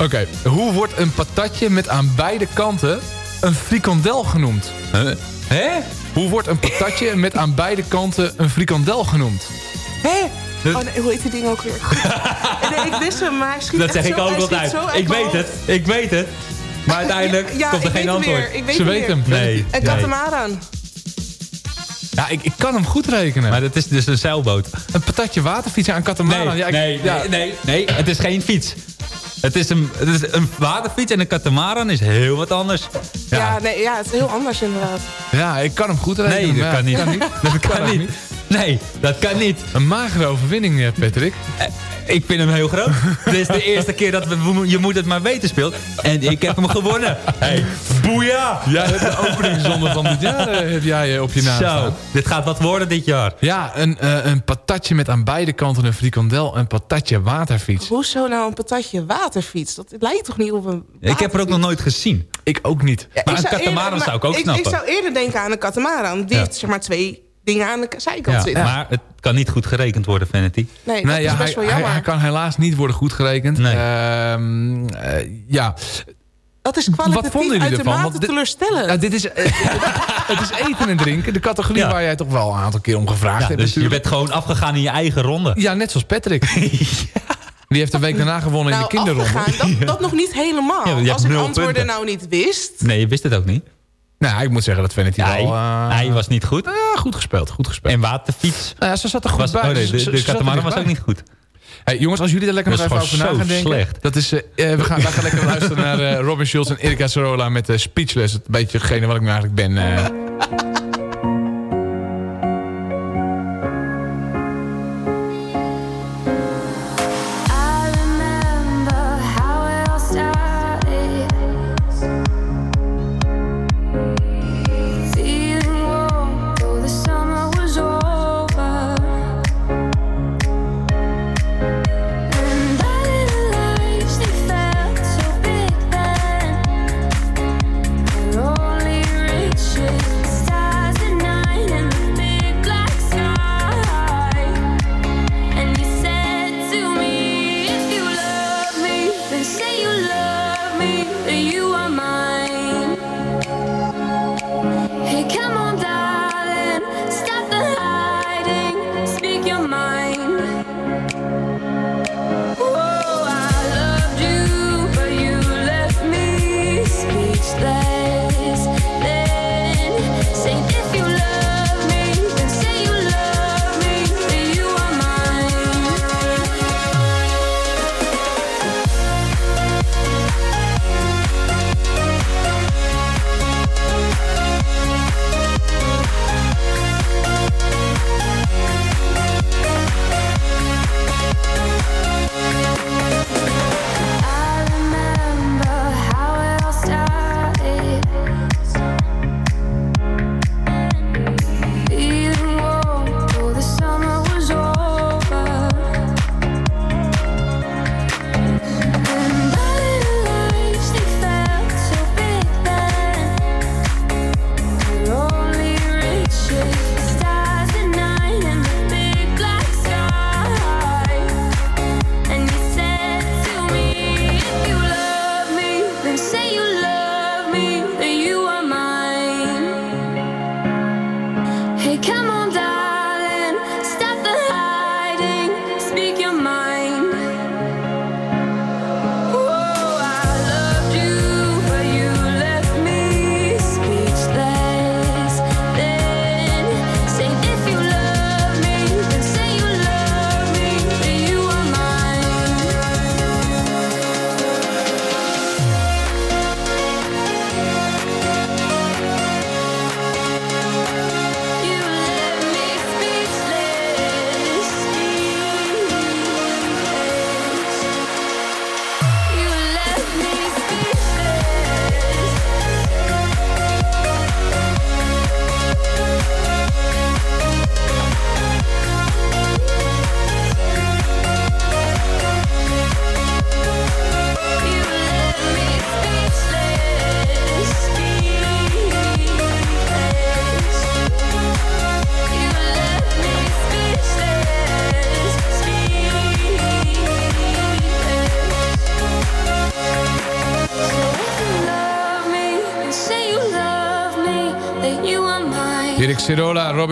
[SPEAKER 7] Oké, hoe wordt een patatje met aan beide kanten een frikandel genoemd?
[SPEAKER 4] Huh? Hè?
[SPEAKER 7] Hoe wordt een patatje met aan beide kanten een frikandel genoemd?
[SPEAKER 5] Hé? Oh nee, hoe heet die ding ook weer? nee, ik wist hem, maar hij schiet
[SPEAKER 4] Dat zeg ik ook altijd. Ik weet het, ik weet het. Maar uiteindelijk
[SPEAKER 5] Ja,
[SPEAKER 4] komt er geen antwoord.
[SPEAKER 5] weer, ik weet
[SPEAKER 7] Ze weet hem.
[SPEAKER 4] Nee.
[SPEAKER 5] Een
[SPEAKER 4] nee.
[SPEAKER 5] katamaran.
[SPEAKER 7] Ja, ik, ik kan hem goed rekenen.
[SPEAKER 4] Maar dat is dus een zeilboot.
[SPEAKER 7] een patatje waterfietsen aan katamaran.
[SPEAKER 4] Nee,
[SPEAKER 7] ja, ik-
[SPEAKER 4] nee,
[SPEAKER 7] ja.
[SPEAKER 4] nee, nee, nee, het is geen fiets. Het is een, het is een waterfiets en een katamaran is heel wat anders.
[SPEAKER 5] Ja. nee, ja, het is heel anders inderdaad.
[SPEAKER 7] Ja, ik kan hem goed rekenen.
[SPEAKER 4] Nee, dat kan niet. Dat kan niet. Nee, dat kan niet.
[SPEAKER 7] Een magere overwinning, eh, Patrick.
[SPEAKER 4] Ik vind hem heel groot. Dit is de eerste keer dat we Je moet het maar weten speelt. En ik heb hem gewonnen. Hey, boeia!
[SPEAKER 7] Jij hebt de openingzonde van dit jaar eh, heb jij eh, op je naam
[SPEAKER 4] Zo,
[SPEAKER 7] staan.
[SPEAKER 4] dit gaat wat worden dit jaar.
[SPEAKER 7] Ja, een, eh, een patatje met aan beide kanten een frikandel. Een patatje waterfiets.
[SPEAKER 5] Hoezo nou een patatje waterfiets? Dat lijkt toch niet op een
[SPEAKER 4] Ik heb er ook nog nooit gezien.
[SPEAKER 7] Ik ook niet.
[SPEAKER 5] Ja,
[SPEAKER 4] Maar een katamaran zou ik ook
[SPEAKER 5] ik,
[SPEAKER 4] snappen.
[SPEAKER 5] Ik zou eerder denken aan een katamaran. Die
[SPEAKER 4] Ja.
[SPEAKER 5] heeft zeg maar twee dingen aan de zijkant
[SPEAKER 4] Ja,
[SPEAKER 5] zitten.
[SPEAKER 4] Maar het kan niet goed gerekend worden, Vanity.
[SPEAKER 5] Nee, dat
[SPEAKER 7] Nee,
[SPEAKER 5] is
[SPEAKER 7] ja,
[SPEAKER 5] best
[SPEAKER 7] hij,
[SPEAKER 5] wel
[SPEAKER 7] hij,
[SPEAKER 5] jammer.
[SPEAKER 7] hij kan helaas niet worden goedgerekend.
[SPEAKER 4] Nee.
[SPEAKER 7] Ehm, eh, ja.
[SPEAKER 5] Dat is
[SPEAKER 10] Wat vonden
[SPEAKER 5] kwalitatief
[SPEAKER 10] jullie ervan? Want dit-
[SPEAKER 5] teleurstellend.
[SPEAKER 10] Ja, dit is, eh, het is eten en drinken. De categorie
[SPEAKER 4] Ja.
[SPEAKER 10] waar jij toch wel een aantal keer om gevraagd
[SPEAKER 4] Ja,
[SPEAKER 10] hebt.
[SPEAKER 4] dus je
[SPEAKER 10] natuurlijk.
[SPEAKER 4] bent gewoon afgegaan in je eigen ronde.
[SPEAKER 10] Ja, net zoals Patrick. Die heeft de week daarna gewonnen in
[SPEAKER 5] nou,
[SPEAKER 10] de kinderronde.
[SPEAKER 5] afgegaan, dat, dat nog niet helemaal.
[SPEAKER 4] Ja, je
[SPEAKER 5] Als ik antwoorden
[SPEAKER 4] punten.
[SPEAKER 5] nou niet wist...
[SPEAKER 4] Nee, je wist het ook niet.
[SPEAKER 10] Nou, ik moet zeggen dat Vanity
[SPEAKER 4] Hij,
[SPEAKER 10] wel... eh,
[SPEAKER 4] hij was niet goed.
[SPEAKER 10] goed gespeeld, goed gespeeld.
[SPEAKER 4] En waterfiets.
[SPEAKER 10] Nou ja, ze zat er goed
[SPEAKER 4] Was,
[SPEAKER 10] bij.
[SPEAKER 4] oh nee, de, de katamaran was ook niet goed.
[SPEAKER 10] Hey, jongens, als jullie er lekker nog even over na gaan denken.
[SPEAKER 4] slecht.
[SPEAKER 10] Dat is, eh, eh, we, gaan, wij gaan lekker luisteren naar eh, Robin Schulz en Erika Sarola met eh, Speechless. Het beetje hetgene wat ik nu eigenlijk ben.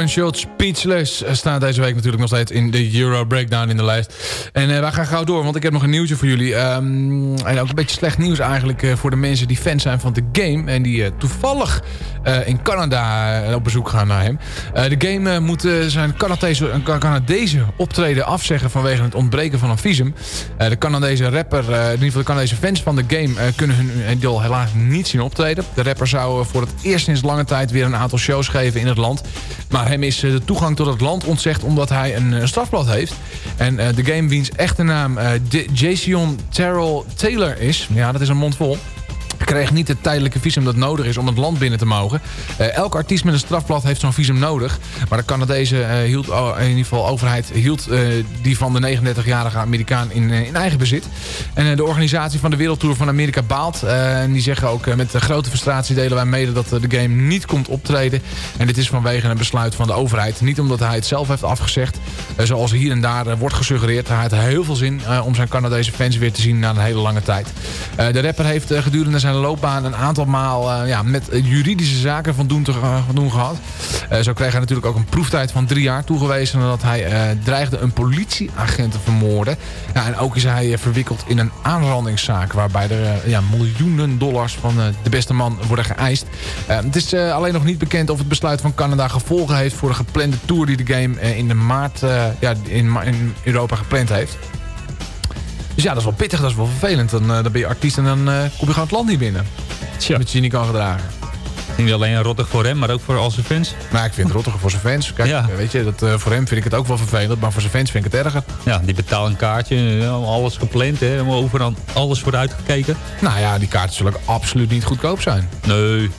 [SPEAKER 10] Robin Speechless eh, staat deze week natuurlijk nog steeds in de Euro Breakdown in de lijst. En eh, wij gaan gauw door, want ik heb nog een nieuwtje voor jullie. Ehm, en ook een beetje slecht nieuws eigenlijk eh, voor de mensen die fan zijn van de game. En die toevallig in Canada op bezoek gaan naar hem. De game moet zijn Canadese, Canadese optreden afzeggen vanwege het ontbreken van een visum. De Canadese rapper, in ieder geval de Canadese fans van de game... kunnen hun idool helaas niet zien optreden. De rapper zou voor het eerst sinds lange tijd weer een aantal shows geven in het land. Maar hem is eh, de toegang tot het land ontzegd omdat hij een eh, strafblad heeft. En eh, de game wiens echte naam Jason Terrell Taylor is... ja, dat is een mond vol kreeg niet het tijdelijke visum dat nodig is om het land binnen te mogen. Eh, elk artiest met een strafblad heeft zo'n visum nodig. Maar de Canadese eh, hield, oh, in ieder geval overheid hield eh, die van de 39-jarige Amerikaan in, in eigen bezit. En de organisatie van de Wereldtour van Amerika baalt. En die zeggen ook met grote frustratie delen wij mede dat de game niet komt optreden. En dit is vanwege een besluit van de overheid. Niet omdat hij het zelf heeft afgezegd. zoals hier en daar wordt gesuggereerd. Hij had heel veel zin om zijn Canadese fans weer te zien na een hele lange tijd. De rapper heeft gedurende zijn
[SPEAKER 7] loopbaan een aantal maal eh, ja, met juridische zaken van doen, te, eh, doen gehad. Eh, zo kreeg hij natuurlijk ook een proeftijd van drie jaar toegewezen... nadat hij dreigde een politieagent te vermoorden. En ook is hij verwikkeld in een aanrandingszaak... waarbij er ja, miljoenen dollars van de beste man worden geëist. Het is alleen nog niet bekend of het besluit van Canada gevolgen heeft... voor de geplande tour die de game in de maart ja, in, in Europa gepland heeft. Dus ja, dat is wel pittig, dat is wel vervelend. Dan, eh, dan ben je artiest en dan eh, kom je gewoon het land niet binnen.
[SPEAKER 4] Tja.
[SPEAKER 7] Dat je je niet kan gedragen.
[SPEAKER 4] Niet alleen rottig voor hem, maar ook voor al zijn fans.
[SPEAKER 7] Maar ik vind het rottiger voor zijn fans. Kijk,
[SPEAKER 4] Ja.
[SPEAKER 7] weet je, dat, eh, voor hem vind ik het ook wel vervelend, maar voor zijn fans vind ik het erger.
[SPEAKER 4] Ja, die betaalt een kaartje, eh, alles gepland, hè. Overal alles wordt uitgekeken.
[SPEAKER 7] Nou ja, die kaarten zullen absoluut niet goedkoop zijn.
[SPEAKER 4] Nee.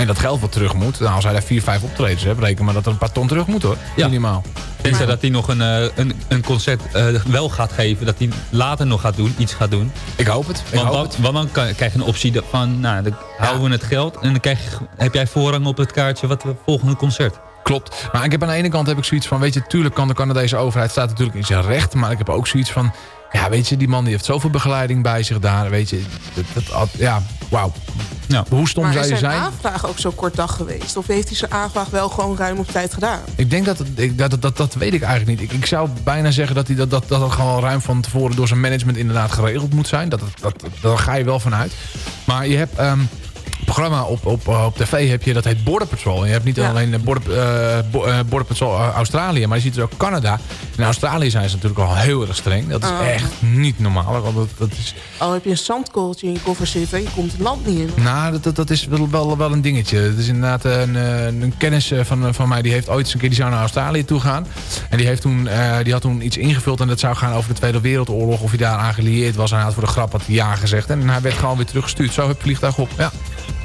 [SPEAKER 7] En dat geld wat terug moet, nou, als hij daar vier, vijf optredens hebt, reken maar dat er een paar ton terug moet hoor.
[SPEAKER 4] Ja.
[SPEAKER 7] Minimaal.
[SPEAKER 4] Tenzij dat hij nog een, eh, een, een concert eh, wel gaat geven. Dat hij later nog gaat doen, iets gaat doen.
[SPEAKER 7] Ik hoop het. Ik
[SPEAKER 4] want,
[SPEAKER 7] hoop
[SPEAKER 4] dan,
[SPEAKER 7] het.
[SPEAKER 4] want dan kan- krijg je een optie van, nou, dan houden we het geld. En dan krijg je, heb jij voorrang op het kaartje wat het volgende concert.
[SPEAKER 7] Klopt. Maar ik heb aan de ene kant heb ik zoiets van, weet je, tuurlijk kan de Canadese overheid staat natuurlijk in zijn recht. Maar ik heb ook zoiets van, ja, weet je, die man die heeft zoveel begeleiding bij zich daar. Weet je, dat, dat, ja, wauw.
[SPEAKER 4] Ja.
[SPEAKER 7] Hoe stom
[SPEAKER 5] Maar
[SPEAKER 7] zou
[SPEAKER 5] is
[SPEAKER 7] je
[SPEAKER 5] zijn
[SPEAKER 7] zijn?
[SPEAKER 5] aanvraag ook zo kort dag geweest? Of heeft hij zijn aanvraag wel gewoon ruim op tijd gedaan?
[SPEAKER 7] Ik denk dat, ik- dat, dat, dat, dat weet ik eigenlijk niet. Ik, ik zou bijna zeggen dat, hij, dat, dat, dat gewoon ruim van tevoren door zijn management inderdaad geregeld moet zijn. Dat, dat, dat, daar ga je wel vanuit. Maar je hebt ehm, programma op, op, eh, op tv, heb je, dat heet Border Patrol. En je hebt niet
[SPEAKER 5] Ja.
[SPEAKER 7] alleen eh, Border, eh, Bo- Border Patrol Australië, maar je ziet dus ook Canada. In Australië zijn ze natuurlijk al heel erg streng. Dat is
[SPEAKER 5] Oh.
[SPEAKER 7] echt niet normaal. Want dat, dat is,
[SPEAKER 5] Al heb je een zandkooltje in je koffer zitten... je komt het land niet in.
[SPEAKER 7] nou, dat, dat, dat is wel, wel, wel een dingetje. Het is inderdaad een, een kennis van, van mij. Die heeft ooit eens een keer die zou naar Australië toe gaan. En die, heeft toen, die had toen iets ingevuld. En dat zou gaan over de Tweede Wereldoorlog. Of hij daar aan gelieerd was. En hij had voor de grap had hij ja gezegd. En hij werd gewoon weer teruggestuurd. Zo heb het vliegtuig op. Ja.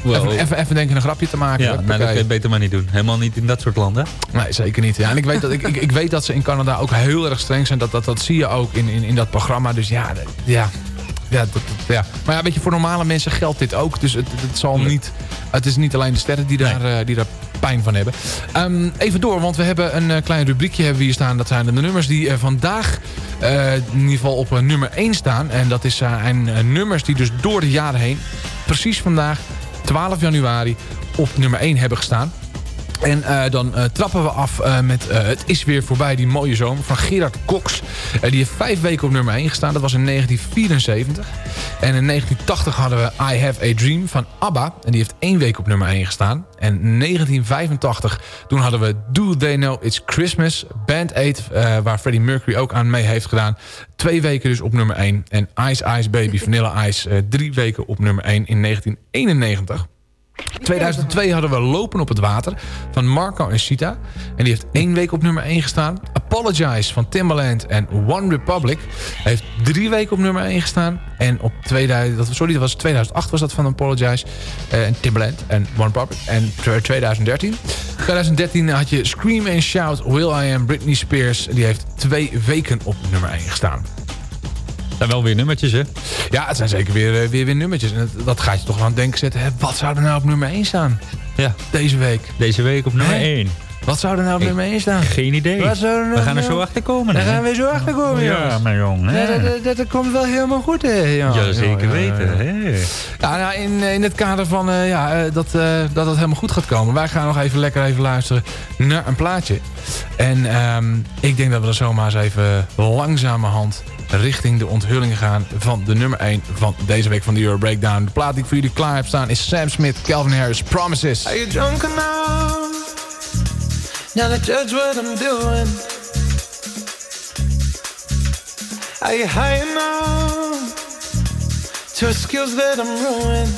[SPEAKER 4] Wow.
[SPEAKER 7] Even, even, even denken een grapje te maken.
[SPEAKER 4] Ja, nou, dat kun je beter maar niet doen. Helemaal niet in dat soort landen.
[SPEAKER 7] Nee, zeker niet. Ja, en ik weet, dat, ik, ik, ik weet dat ze in Canada ook heel erg streng zijn. Dat, dat, dat zie je ook in, in, in dat programma. Dus ja, ja. Ja, dat, dat- ja. Maar ja, weet je, voor normale mensen geldt dit ook. Dus het, het, zal niet, het is niet alleen de sterren die daar, eh, die daar pijn van hebben. Ehm, even door, want we hebben een eh, klein rubriekje hebben we hier staan. Dat zijn de nummers die eh, vandaag in ieder geval op nummer 1 staan. En dat is, zijn nummers die dus door de jaren heen... precies vandaag, 12 januari, op nummer 1 hebben gestaan. En eh, dan eh, trappen we af eh, met Het is weer voorbij, die mooie zomer van Gerard Cox. Die heeft vijf weken op nummer 1 gestaan. Dat was in 1974. En in 1980 hadden we I Have a Dream van ABBA. En die heeft één week op nummer 1 gestaan. En in 1985, toen hadden we Do They Know It's Christmas. Band 8, eh, waar Freddie Mercury ook aan mee heeft gedaan. Twee weken dus op nummer 1. En Ice Ice Baby Vanilla Ice, drie weken op nummer 1 in 1991. 2002 hadden we Lopen op het Water van Marco en Sita. En die heeft één week op nummer 1 gestaan. Apologize van Timbaland en One Republic heeft drie weken op nummer 1 gestaan. En op 2000, dat- sorry, dat was 2008 was dat van Apologize. eh, en Timbaland en One Republic. En tw- 2013. 2013 had je Scream and Shout Will I Am Britney Spears. Die heeft twee weken op nummer 1 gestaan.
[SPEAKER 4] Zijn wel weer nummertjes, hè?
[SPEAKER 7] Ja, het zijn zeker weer, eh, weer, weer nummertjes. En dat, dat gaat je toch aan het denken zetten. Hè, wat zou er nou op nummer 1 staan?
[SPEAKER 4] Ja.
[SPEAKER 7] Deze week.
[SPEAKER 4] Deze week op nummer
[SPEAKER 7] Hè?
[SPEAKER 4] 1.
[SPEAKER 7] Wat zou er nou op nummer 1 staan?
[SPEAKER 4] Geen idee.
[SPEAKER 7] Wat zou er nou
[SPEAKER 4] we gaan er zo achter komen.
[SPEAKER 7] Daar gaan we zo achter komen,
[SPEAKER 4] Ja, mijn jong.
[SPEAKER 7] Ja, dat, dat, dat komt wel helemaal goed, hè? Ja,
[SPEAKER 4] Ja, zeker weten.
[SPEAKER 7] ja. nou, in, in het kader van eh, ja, eh, dat, eh, dat het helemaal goed gaat komen. Wij gaan nog even lekker even luisteren naar een plaatje. En ehm, ik denk dat we er zomaar eens even langzamerhand richting de onthulling gaan van de nummer 1 van deze week van de Euro Breakdown. De plaat die ik voor jullie klaar heb staan is Sam Smith, Calvin Harris, Promises.
[SPEAKER 8] Are you drunk enough now to judge what I'm doing? Are you high enough to excuse that I'm ruined?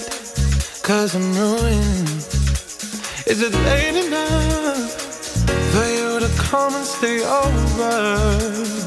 [SPEAKER 8] Cause I'm ruined. Is it late enough for you to come and stay over?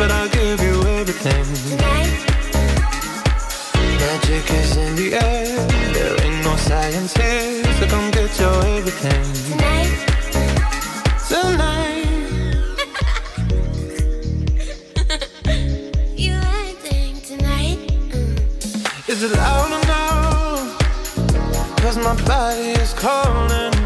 [SPEAKER 8] but I'll give you everything.
[SPEAKER 10] Tonight.
[SPEAKER 8] Magic is in the air. There ain't no science here, so come get your everything.
[SPEAKER 10] Tonight.
[SPEAKER 8] Tonight.
[SPEAKER 10] You acting tonight?
[SPEAKER 8] Is it loud enough? Cause
[SPEAKER 10] my
[SPEAKER 8] body is calling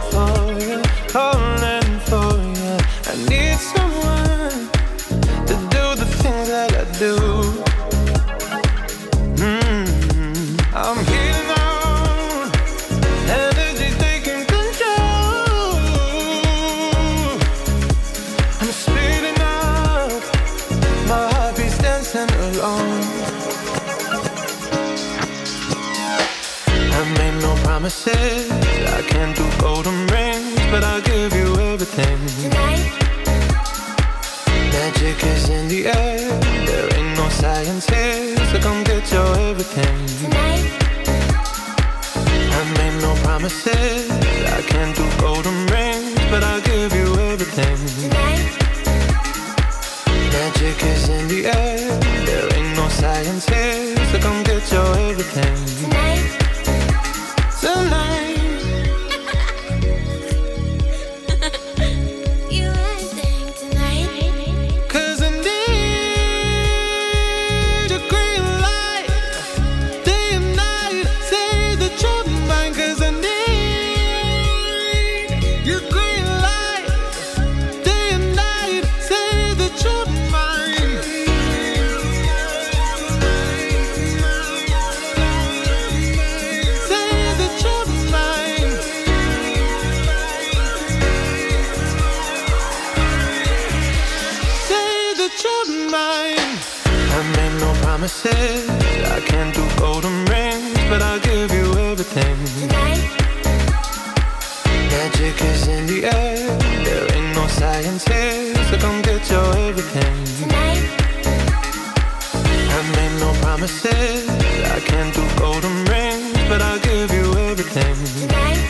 [SPEAKER 8] promises. I can't do golden rings, but I'll give you everything.
[SPEAKER 10] Tonight.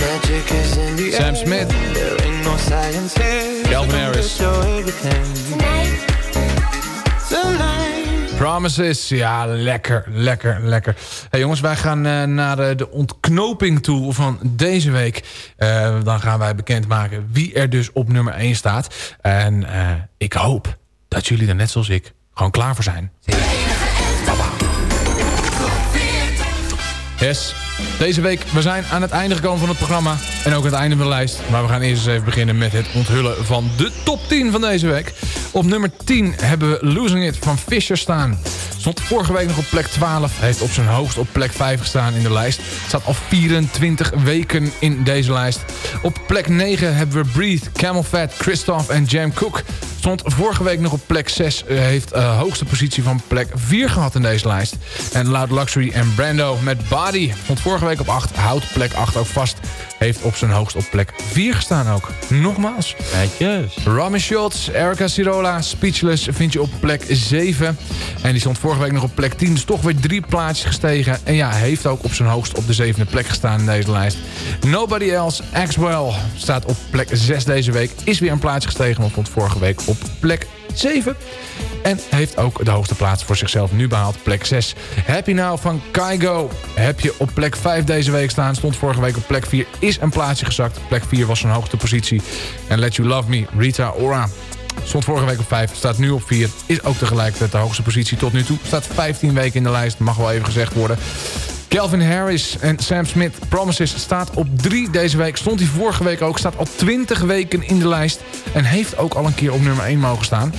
[SPEAKER 8] Magic is in the
[SPEAKER 7] Sam
[SPEAKER 8] air.
[SPEAKER 7] Smith.
[SPEAKER 8] There ain't no science here.
[SPEAKER 7] Calvin Harris.
[SPEAKER 10] Tonight.
[SPEAKER 8] Tonight.
[SPEAKER 7] Promises, ja, lekker, lekker, lekker. Hey jongens, wij gaan eh, naar eh, de ontknoping toe van deze week. Eh, dan gaan wij bekendmaken wie er dus op nummer 1 staat. En eh, ik hoop dat jullie er net zoals ik gewoon klaar voor zijn. Yes, deze week, we zijn aan het einde gekomen van het programma. En ook aan het einde van de lijst. Maar we gaan eerst eens even beginnen met het onthullen van de top 10 van deze week. Op nummer 10 hebben we Losing It van Fisher staan. Stond vorige week nog op plek 12. Heeft op zijn hoogst op plek 5 gestaan in de lijst. Staat al 24 weken in deze lijst. Op plek 9 hebben we Breathe, Camel Fat, Christoph en Jam Cook. Stond vorige week nog op plek 6. eh, heeft de hoogste positie van plek 4 gehad in deze lijst. En Loud Luxury en Brando met Body. Stond vorige week op 8. Houdt plek 8 ook vast. Heeft op zijn hoogst op plek 4 gestaan ook. Nogmaals.
[SPEAKER 4] Netjes.
[SPEAKER 7] Rami Schultz, Erica Sirola, Speechless vind je op plek 7. En die stond vorige week nog op plek 10. Dus toch weer drie plaatsjes gestegen. En ja, heeft ook op zijn hoogst op de zevende plek gestaan in deze lijst. Nobody Else, Axwell, staat op plek 6 deze week. Is weer een plaatsje gestegen, maar stond vorige week op plek 7. En heeft ook de hoogste plaats voor zichzelf nu behaald, plek 6. Happy Now van Kaigo heb je op plek 5 deze week staan. Stond vorige week op plek 4, is een plaatsje gezakt. Plek 4 was zijn hoogste positie. En Let You Love Me, Rita Ora. Stond vorige week op 5, staat nu op 4. Is ook tegelijkertijd de hoogste positie tot nu toe. Staat 15 weken in de lijst, mag wel even gezegd worden. Calvin Harris en Sam Smith, Promises, staat op 3 deze week. Stond hij vorige week ook, staat al 20 weken in de lijst. En heeft ook al een keer op nummer 1 mogen staan.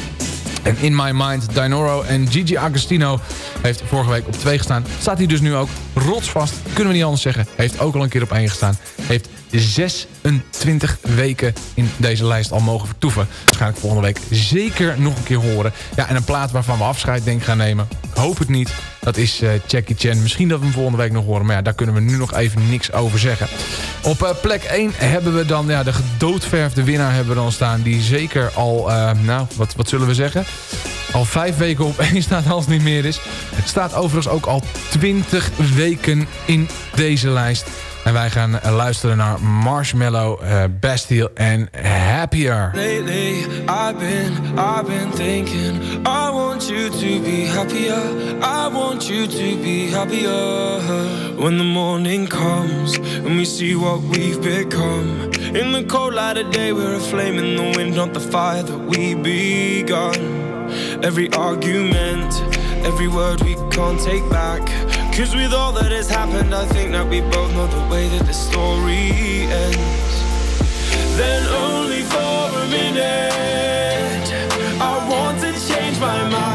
[SPEAKER 7] En In My Mind, Dinoro en Gigi Agostino heeft vorige week op 2 gestaan. Staat hij dus nu ook rotsvast, kunnen we niet anders zeggen. Heeft ook al een keer op 1 gestaan. Heeft 26 weken in deze lijst al mogen vertoeven. Waarschijnlijk volgende week zeker nog een keer horen. Ja, en een plaat waarvan we afscheid denk gaan nemen. Ik hoop het niet. Dat is eh, Jackie Chan. Misschien dat we hem volgende week nog horen. Maar ja, daar kunnen we nu nog even niks over zeggen. Op eh, plek 1 hebben we dan ja, de gedoodverfde winnaar hebben we dan staan. Die zeker al, eh, nou, wat, wat zullen we zeggen? Al vijf weken op één staat als het niet meer is. Staat overigens ook al 20 weken in deze lijst. En wij gaan luisteren naar Marshmallow, eh, Bastille en Happier.
[SPEAKER 8] Lately, I've been, I've been thinking I want
[SPEAKER 13] want you to be happier. I want you to be happier. When the morning comes and we see what we've become. In the cold light of day, we're a flame in the wind, not the fire that we begun. Every argument, every word we can't take back. Cause with all that has happened, I think that we both know the way that the story ends. Then only for a minute, I want to change my mind.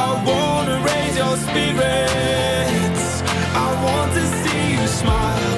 [SPEAKER 13] I wanna raise your spirits. I want to see you smile.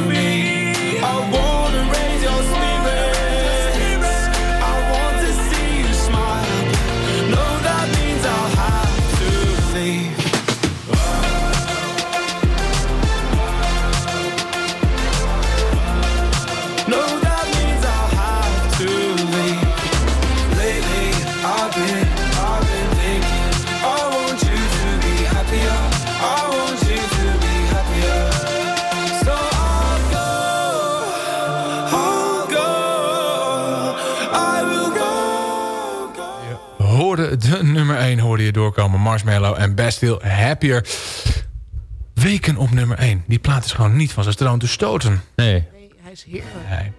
[SPEAKER 14] Marshmallow en Bastille Happier. Weken op nummer 1. Die plaat is gewoon niet van zijn stroom te stoten.
[SPEAKER 4] Nee.
[SPEAKER 5] Hij is heerlijk.
[SPEAKER 14] Nee.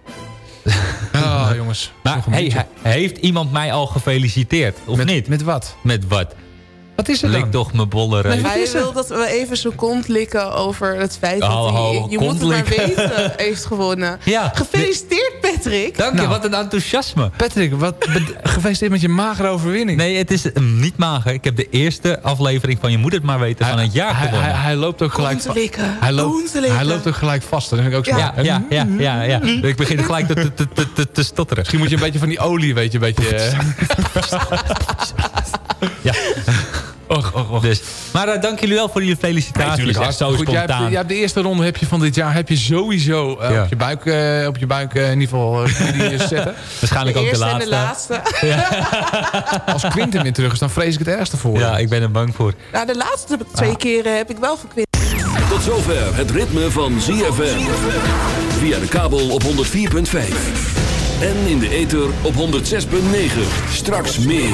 [SPEAKER 14] Ah, jongens.
[SPEAKER 4] Maar hey, heeft iemand mij al gefeliciteerd? Of niet?
[SPEAKER 14] Met wat?
[SPEAKER 4] Met wat?
[SPEAKER 14] Wat is er
[SPEAKER 4] Lik
[SPEAKER 14] dan?
[SPEAKER 4] toch mijn bolle reet.
[SPEAKER 5] Hij wil dat we even zijn kont likken over het feit dat hij... je moet het maar weten, heeft gewonnen.
[SPEAKER 4] Ja.
[SPEAKER 5] Gefeliciteerd, Patrick.
[SPEAKER 4] Dank je,
[SPEAKER 14] Nou.
[SPEAKER 4] wat een enthousiasme.
[SPEAKER 14] Patrick, wat gefeliciteerd met je magere overwinning.
[SPEAKER 4] Nee, het is mm, niet mager. Ik heb de eerste aflevering van Je moet het maar weten van het jaar
[SPEAKER 14] hij,
[SPEAKER 4] gewonnen.
[SPEAKER 14] hij, hij loopt ook gelijk... Hij loopt, hij loopt ook gelijk vast. Dat vind ik ook zo.
[SPEAKER 4] ja, ja, ja, ja, ja. Ik begin gelijk te, te, te, te, te stotteren.
[SPEAKER 14] Misschien moet je een beetje van die olie, weet je, een beetje... eh,
[SPEAKER 4] Ja.
[SPEAKER 14] Och, och, och.
[SPEAKER 4] Dus, maar eh, dank jullie wel voor jullie felicitaties.
[SPEAKER 14] Natuurlijk,
[SPEAKER 4] Echt
[SPEAKER 14] hartstikke
[SPEAKER 4] zo
[SPEAKER 14] goed. Jij hebt,
[SPEAKER 4] spontaan.
[SPEAKER 14] jij hebt de eerste ronde heb je van dit jaar heb je sowieso eh,
[SPEAKER 4] Ja.
[SPEAKER 14] op je buik, eh, op je buik in ieder geval die zetten.
[SPEAKER 4] Waarschijnlijk
[SPEAKER 5] De
[SPEAKER 4] ook de laatste.
[SPEAKER 5] de laatste.
[SPEAKER 14] Als Quinten weer terug is, dan vrees ik het ergste voor.
[SPEAKER 4] Ja, ik ben er bang voor.
[SPEAKER 5] Nou, de laatste twee keren heb ik wel van Quint.
[SPEAKER 6] Tot zover het ritme van ZFM. Via de kabel op 104.5. En in de ether op 106.9. Straks meer.